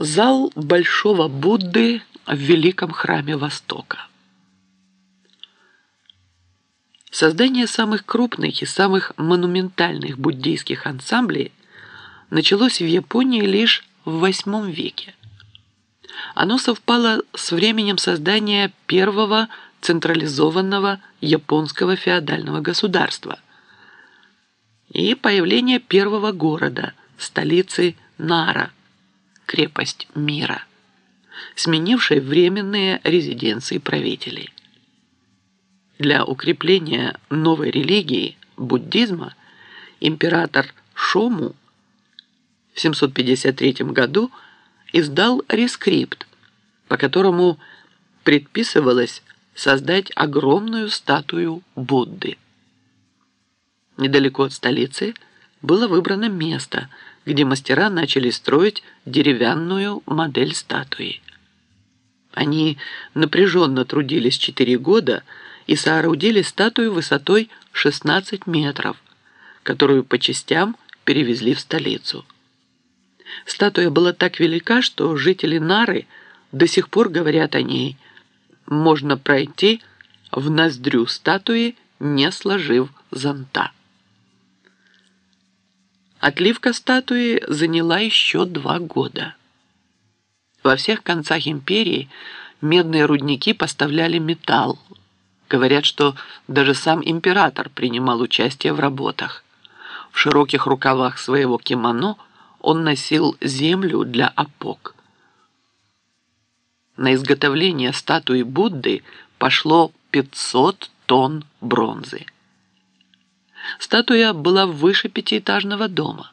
Зал Большого Будды в Великом Храме Востока. Создание самых крупных и самых монументальных буддийских ансамблей началось в Японии лишь в VIII веке. Оно совпало с временем создания первого централизованного японского феодального государства и появления первого города, столицы Нара – крепость мира, сменившей временные резиденции правителей. Для укрепления новой религии, буддизма, император Шому в 753 году издал рескрипт, по которому предписывалось создать огромную статую Будды. Недалеко от столицы было выбрано место – где мастера начали строить деревянную модель статуи. Они напряженно трудились четыре года и соорудили статую высотой 16 метров, которую по частям перевезли в столицу. Статуя была так велика, что жители Нары до сих пор говорят о ней. Можно пройти в ноздрю статуи, не сложив зонта. Отливка статуи заняла еще два года. Во всех концах империи медные рудники поставляли металл. Говорят, что даже сам император принимал участие в работах. В широких рукавах своего кимоно он носил землю для опок. На изготовление статуи Будды пошло 500 тонн бронзы. Статуя была выше пятиэтажного дома.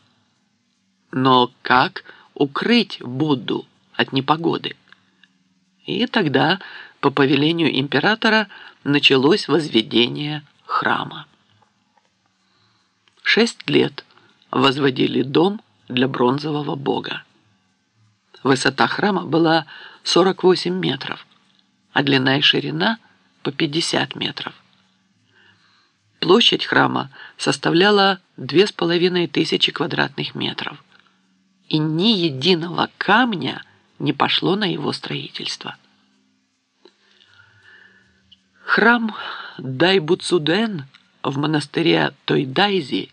Но как укрыть Будду от непогоды? И тогда, по повелению императора, началось возведение храма. Шесть лет возводили дом для бронзового бога. Высота храма была 48 метров, а длина и ширина по 50 метров. Площадь храма составляла две с половиной тысячи квадратных метров, и ни единого камня не пошло на его строительство. Храм Дайбуцуден в монастыре Тойдайзи,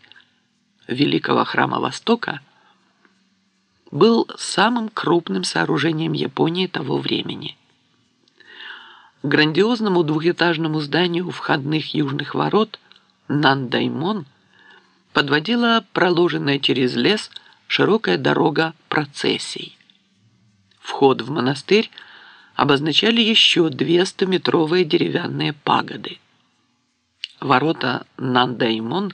великого храма Востока, был самым крупным сооружением Японии того времени. Грандиозному двухэтажному зданию входных южных ворот – Нандаймон подводила проложенная через лес широкая дорога процессий. Вход в монастырь обозначали еще две стометровые деревянные пагоды. Ворота Нандаймон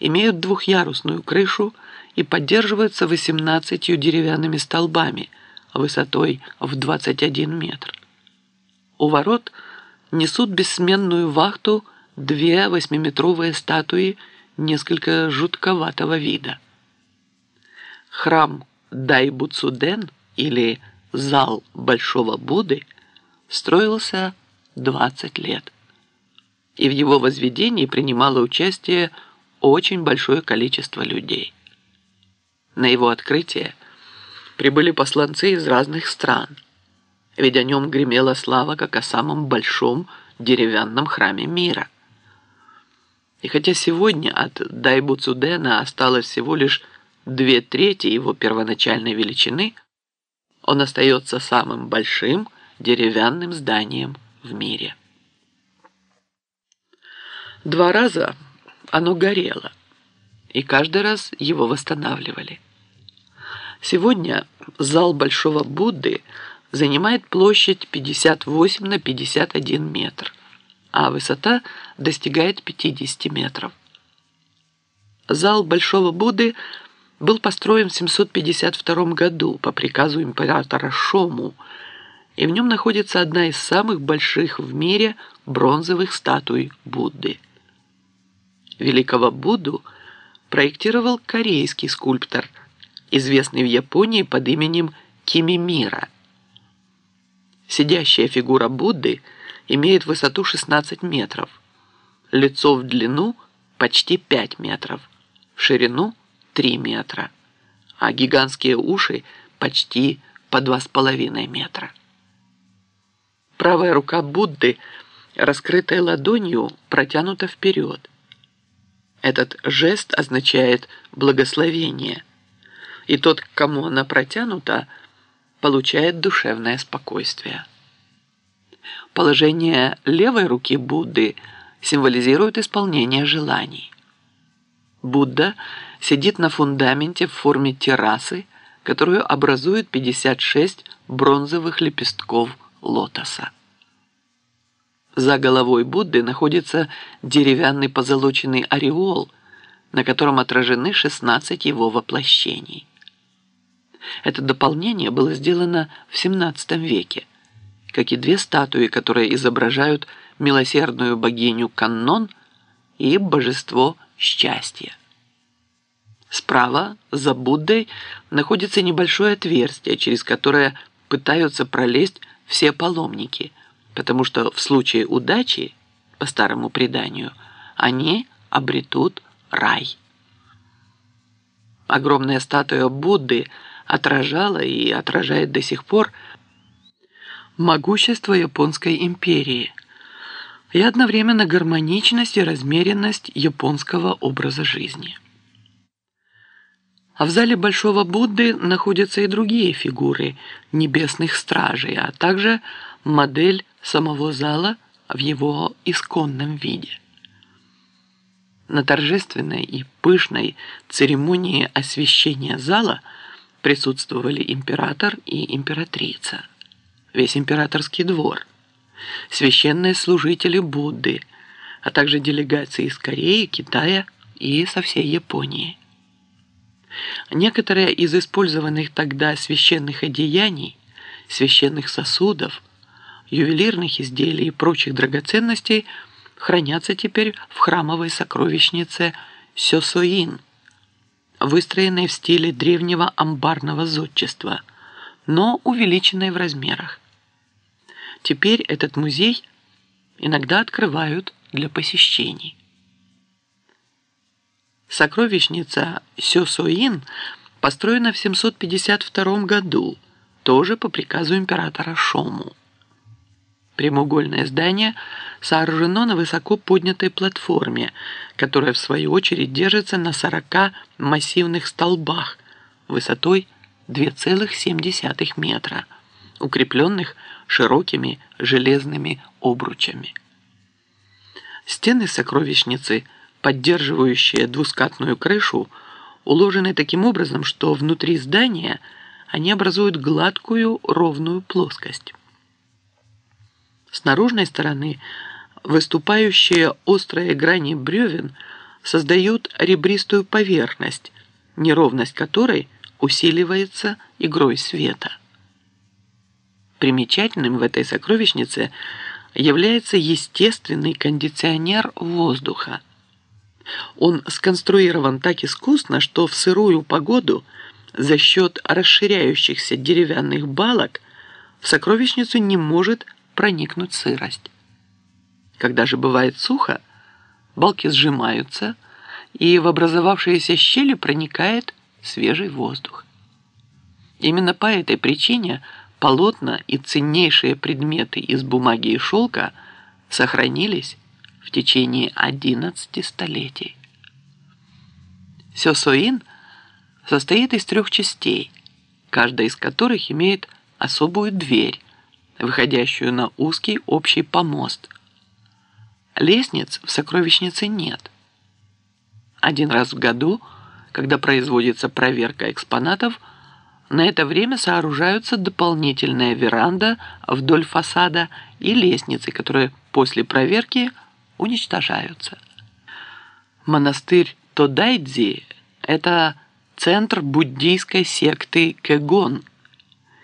имеют двухъярусную крышу и поддерживаются 18 деревянными столбами высотой в 21 метр. У ворот несут бессменную вахту – две восьмиметровые статуи несколько жутковатого вида. Храм Дайбуцуден или зал Большого Будды строился 20 лет. И в его возведении принимало участие очень большое количество людей. На его открытие прибыли посланцы из разных стран, ведь о нем гремела слава как о самом большом деревянном храме мира – и хотя сегодня от Дайбуцудена осталось всего лишь две трети его первоначальной величины, он остается самым большим деревянным зданием в мире. Два раза оно горело, и каждый раз его восстанавливали. Сегодня зал Большого Будды занимает площадь 58 на 51 метр а высота достигает 50 метров. Зал Большого Будды был построен в 752 году по приказу императора Шому, и в нем находится одна из самых больших в мире бронзовых статуй Будды. Великого Будду проектировал корейский скульптор, известный в Японии под именем Кимимира. Сидящая фигура Будды – имеет высоту 16 метров, лицо в длину почти 5 метров, в ширину 3 метра, а гигантские уши почти по два с половиной метра. Правая рука Будды, раскрытой ладонью, протянута вперед. Этот жест означает благословение, и тот, к кому она протянута, получает душевное спокойствие. Положение левой руки Будды символизирует исполнение желаний. Будда сидит на фундаменте в форме террасы, которую образует 56 бронзовых лепестков лотоса. За головой Будды находится деревянный позолоченный ореол, на котором отражены 16 его воплощений. Это дополнение было сделано в XVII веке, как и две статуи, которые изображают милосердную богиню Каннон и божество счастья. Справа, за Буддой, находится небольшое отверстие, через которое пытаются пролезть все паломники, потому что в случае удачи, по старому преданию, они обретут рай. Огромная статуя Будды отражала и отражает до сих пор могущество Японской империи и одновременно гармоничность и размеренность японского образа жизни. А в зале Большого Будды находятся и другие фигуры небесных стражей, а также модель самого зала в его исконном виде. На торжественной и пышной церемонии освящения зала присутствовали император и императрица, весь императорский двор, священные служители Будды, а также делегации из Кореи, Китая и со всей Японии. Некоторые из использованных тогда священных одеяний, священных сосудов, ювелирных изделий и прочих драгоценностей хранятся теперь в храмовой сокровищнице Сёсоин, выстроенной в стиле древнего амбарного зодчества, но увеличенной в размерах. Теперь этот музей иногда открывают для посещений. Сокровищница Сёсоин построена в 752 году, тоже по приказу императора Шому. Прямоугольное здание сооружено на высоко поднятой платформе, которая в свою очередь держится на 40 массивных столбах высотой 2,7 метра, укрепленных широкими железными обручами. Стены сокровищницы – поддерживающие двускатную крышу, уложены таким образом, что внутри здания они образуют гладкую ровную плоскость. С наружной стороны выступающие острые грани бревен создают ребристую поверхность, неровность которой усиливается игрой света. Примечательным в этой сокровищнице является естественный кондиционер воздуха – он сконструирован так искусно, что в сырую погоду за счет расширяющихся деревянных балок в сокровищницу не может проникнуть сырость. Когда же бывает сухо, балки сжимаются, и в образовавшиеся щели проникает свежий воздух. Именно по этой причине полотна и ценнейшие предметы из бумаги и шелка сохранились в течение 11 столетий. Сёсоин состоит из трех частей, каждая из которых имеет особую дверь, выходящую на узкий общий помост. Лестниц в сокровищнице нет. Один раз в году, когда производится проверка экспонатов, на это время сооружаются дополнительная веранда вдоль фасада и лестницы, которые после проверки – уничтожаются. Монастырь Тодайдзи – это центр буддийской секты Кэгон,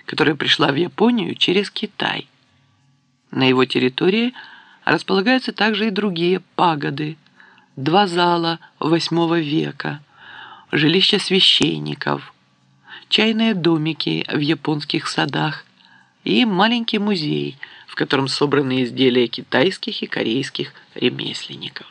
которая пришла в Японию через Китай. На его территории располагаются также и другие пагоды, два зала VIII века, жилища священников, чайные домики в японских садах и маленький музей – в котором собраны изделия китайских и корейских ремесленников.